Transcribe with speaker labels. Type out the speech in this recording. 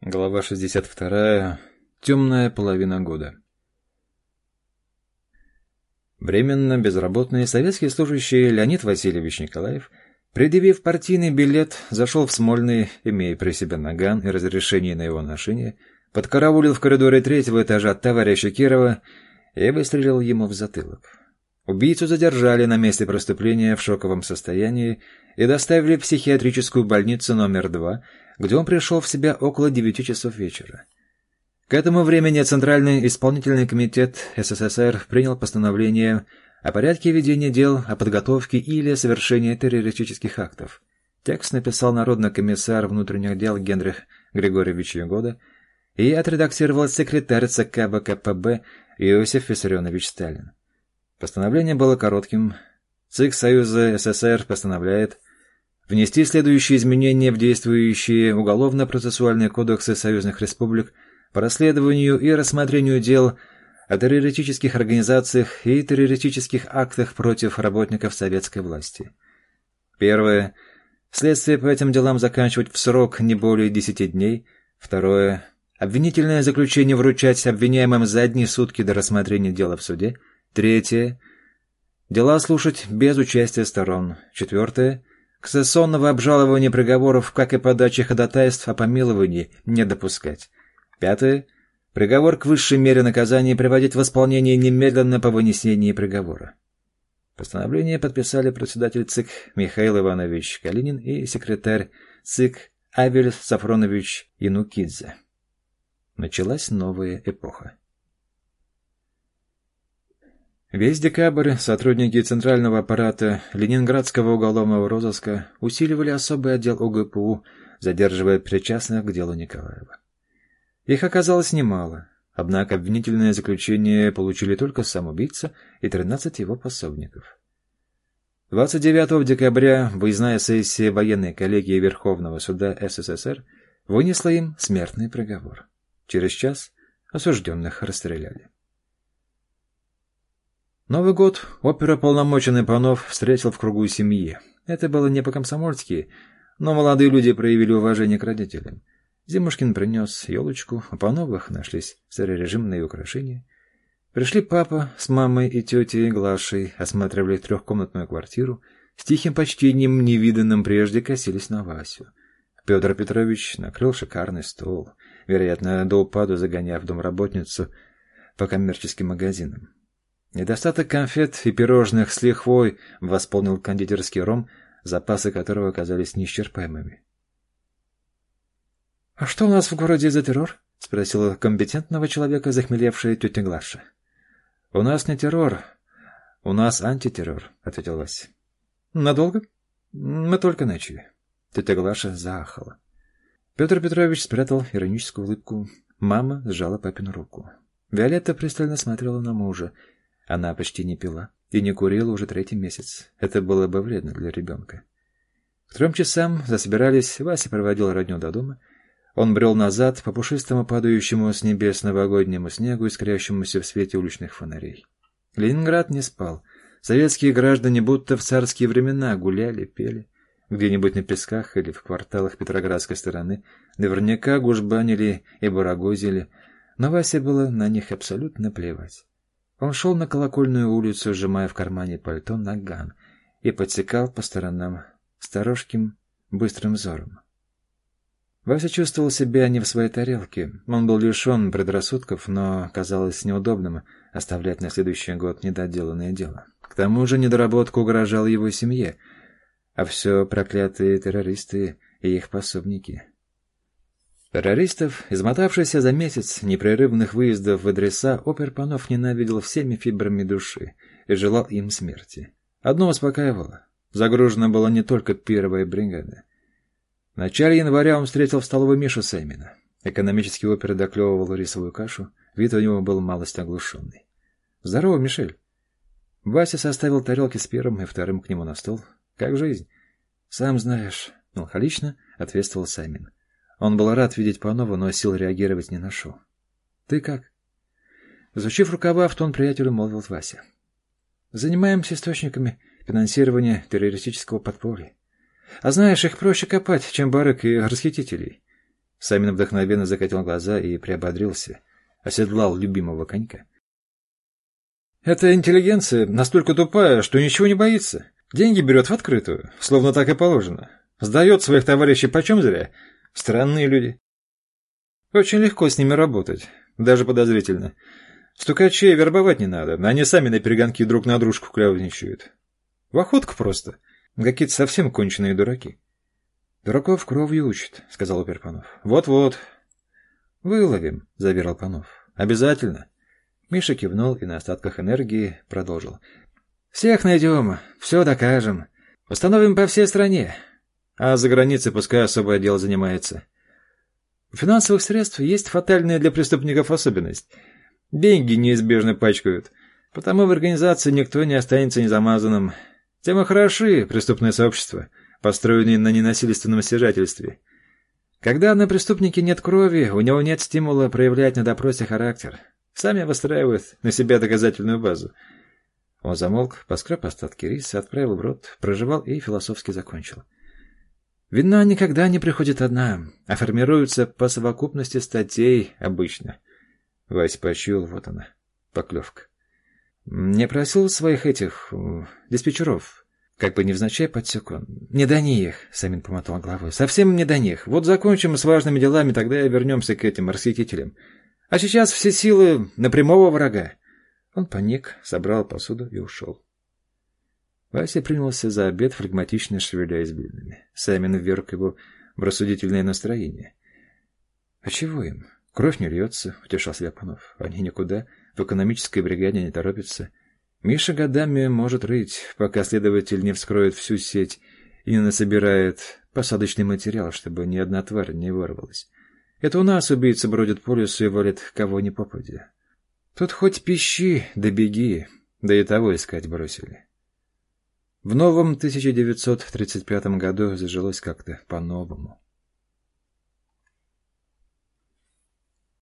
Speaker 1: Глава 62. Темная половина года. Временно безработный советский служащий Леонид Васильевич Николаев, предъявив партийный билет, зашел в Смольный, имея при себе наган и разрешение на его ношение, подкараулил в коридоре третьего этажа товарища Кирова и выстрелил ему в затылок. Убийцу задержали на месте преступления в шоковом состоянии и доставили в психиатрическую больницу номер два, где он пришел в себя около девяти часов вечера. К этому времени Центральный исполнительный комитет СССР принял постановление о порядке ведения дел о подготовке или совершении террористических актов. Текст написал народный комиссар внутренних дел Генрих Григорьевич Ягода и отредактировал секретарь ЦК БКПБ Иосиф Виссарионович Сталин. Постановление было коротким. ЦИК Союза СССР постановляет внести следующие изменения в действующие уголовно-процессуальные кодексы союзных республик по расследованию и рассмотрению дел о террористических организациях и террористических актах против работников советской власти. Первое. Следствие по этим делам заканчивать в срок не более 10 дней. Второе. Обвинительное заключение вручать обвиняемым за одни сутки до рассмотрения дела в суде. Третье. Дела слушать без участия сторон. Четвертое. Кассационного обжалования приговоров, как и подачи ходатайств о помиловании, не допускать. Пятое. Приговор к высшей мере наказания приводить в исполнение немедленно по вынесении приговора. Постановление подписали председатель ЦИК Михаил Иванович Калинин и секретарь ЦИК Авель Сафронович Янукидзе. Началась новая эпоха. Весь декабрь сотрудники Центрального аппарата Ленинградского уголовного розыска усиливали особый отдел ОГПУ, задерживая причастных к делу Николаева. Их оказалось немало, однако обвинительное заключение получили только сам убийца и 13 его пособников. 29 декабря выездная сессия военной коллегии Верховного суда СССР вынесла им смертный приговор. Через час осужденных расстреляли. Новый год оперополномоченный Панов встретил в кругу семьи. Это было не по-комсомольски, но молодые люди проявили уважение к родителям. Зимушкин принес елочку, у Пановых нашлись старорежимные украшения. Пришли папа с мамой и тетей Глашей, осматривали трехкомнатную квартиру, с тихим почтением, невиданным прежде, косились на Васю. Петр Петрович накрыл шикарный стол, вероятно, до упаду загоняя в домработницу по коммерческим магазинам. Недостаток конфет и пирожных с лихвой восполнил кондитерский ром, запасы которого оказались неисчерпаемыми. — А что у нас в городе за террор? — спросила компетентного человека захмелевшая тетя Глаша. — У нас не террор, у нас антитеррор, — ответил Вася. — Надолго? Мы только начали. Тетя Глаша заахала. Петр Петрович спрятал ироническую улыбку. Мама сжала папину руку. Виолетта пристально смотрела на мужа. Она почти не пила и не курила уже третий месяц. Это было бы вредно для ребенка. К трем часам засобирались, Вася проводил родню до дома. Он брел назад по пушистому падающему с небес новогоднему снегу, искрящемуся в свете уличных фонарей. Ленинград не спал. Советские граждане будто в царские времена гуляли, пели. Где-нибудь на песках или в кварталах Петроградской стороны наверняка гужбанили и барагозили, но Васе было на них абсолютно плевать. Он шел на колокольную улицу, сжимая в кармане пальто наган, и подсекал по сторонам сторожким, быстрым взором. Вася чувствовал себя не в своей тарелке. Он был лишен предрассудков, но казалось неудобным оставлять на следующий год недоделанное дело. К тому же недоработка угрожала его семье, а все проклятые террористы и их пособники — Террористов, измотавшийся за месяц непрерывных выездов в адреса, опер Панов ненавидел всеми фибрами души и желал им смерти. Одно успокаивало. Загружена была не только первая бригада. В начале января он встретил в столовой Мишу Сэмина. Экономический опер доклевывал рисовую кашу, вид у него был малость оглушенный. «Здорово, Мишель!» Вася составил тарелки с первым и вторым к нему на стол. «Как жизнь?» «Сам знаешь», — меланхолично ответствовал Саймин. Он был рад видеть Панова, но сил реагировать не нашел. «Ты как?» Изучив рукава, в тон приятелю молвил Вася. «Занимаемся источниками финансирования террористического подполья. А знаешь, их проще копать, чем барыг и расхитителей. Самин вдохновенно закатил глаза и приободрился. Оседлал любимого конька. Эта интеллигенция настолько тупая, что ничего не боится. Деньги берет в открытую, словно так и положено. Сдает своих товарищей почем зря. Странные люди. Очень легко с ними работать, даже подозрительно. Стукачей вербовать не надо, они сами на перегонки друг на дружку клявничают. В охотку просто. Какие-то совсем конченые дураки. «Дураков кровью учат», — сказал Перпанов. «Вот-вот». «Выловим», — заверил Панов. «Обязательно». Миша кивнул и на остатках энергии продолжил. «Всех найдем, все докажем. Установим по всей стране. А за границей пускай особое дело занимается. У финансовых средств есть фатальная для преступников особенность. Деньги неизбежно пачкают. Потому в организации никто не останется незамазанным. Тем и хороши преступное сообщество, построенное на ненасильственном стяжательстве. Когда на преступнике нет крови, у него нет стимула проявлять на допросе характер. Сами выстраивают на себя доказательную базу. Он замолк, поскреб остатки риса, отправил в рот, проживал и философски закончил. Вина никогда не приходит одна, а формируется по совокупности статей обычно. Вась почуял, вот она, поклевка. Не просил своих этих... диспетчеров. Как бы невзначай подсек он. Не до них, Самин помотал головой. Совсем не до них. Вот закончим с важными делами, тогда и вернемся к этим расхитителям. А сейчас все силы на прямого врага. Он паник, собрал посуду и ушел. Вася принялся за обед, флегматично шевеляясь блинами. Самин вверг его в рассудительное настроение. — А чего им? Кровь не льется, — утешал Ляпанов. — Они никуда в экономической бригаде не торопятся. Миша годами может рыть, пока следователь не вскроет всю сеть и не насобирает посадочный материал, чтобы ни одна тварь не вырвалась. Это у нас убийцы бродят по лесу и валят кого ни попадя. Тут хоть пищи, да беги, да и того искать бросили. В новом 1935 году зажилось как-то по-новому.